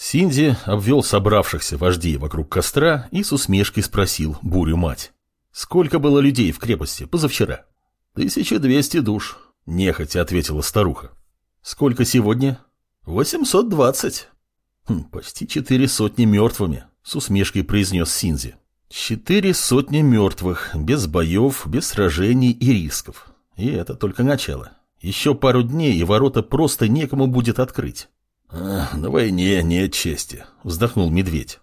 Синди обвел собравшихся вождей вокруг костра и с усмешкой спросил бурю мать. «Сколько было людей в крепости позавчера?» «Тысяча двести душ», — нехотя ответила старуха. «Сколько сегодня?» «Восемьсот двадцать». «Хм, «Почти четыре сотни мертвыми», — с усмешкой произнес Синзи. «Четыре сотни мертвых, без боев, без сражений и рисков. И это только начало. Еще пару дней, и ворота просто некому будет открыть. «На войне нет чести», — вздохнул медведь.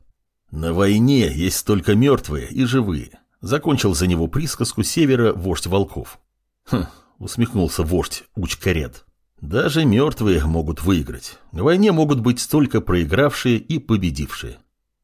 «На войне есть только мертвые и живые», — закончил за него присказку севера вождь волков. «Хм», — усмехнулся вождь Учкарет. «Даже мертвые могут выиграть. На войне могут быть только проигравшие и победившие».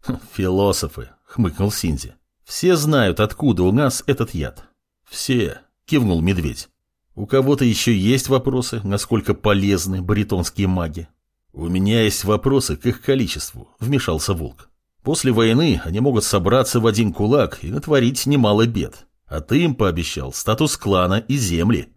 Хм, «Философы», — хмыкнул Синзи. «Все знают, откуда у нас этот яд». «Все», — кивнул медведь. «У кого-то еще есть вопросы, насколько полезны баритонские маги?» «У меня есть вопросы к их количеству», — вмешался Волк. «После войны они могут собраться в один кулак и натворить немало бед. А ты им пообещал статус клана и земли».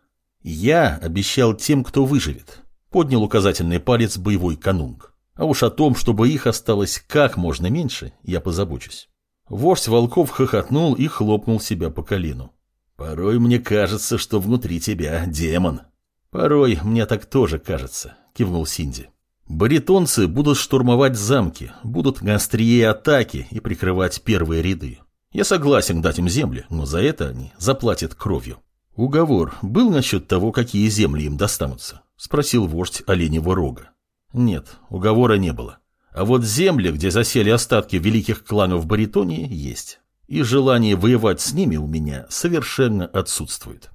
«Я обещал тем, кто выживет», — поднял указательный палец боевой канунг. «А уж о том, чтобы их осталось как можно меньше, я позабочусь». Вождь волков хохотнул и хлопнул себя по колену. «Порой мне кажется, что внутри тебя демон». «Порой мне так тоже кажется», — кивнул Синди. Баритонцы будут штурмовать замки, будут на острие атаки и прикрывать первые ряды. Я согласен дать им земли, но за это они заплатят кровью. Уговор был насчет того, какие земли им достанутся? Спросил вождь Оленевого рога. Нет, уговора не было. А вот земли, где засели остатки великих кланов Баритонии, есть. И желание воевать с ними у меня совершенно отсутствует.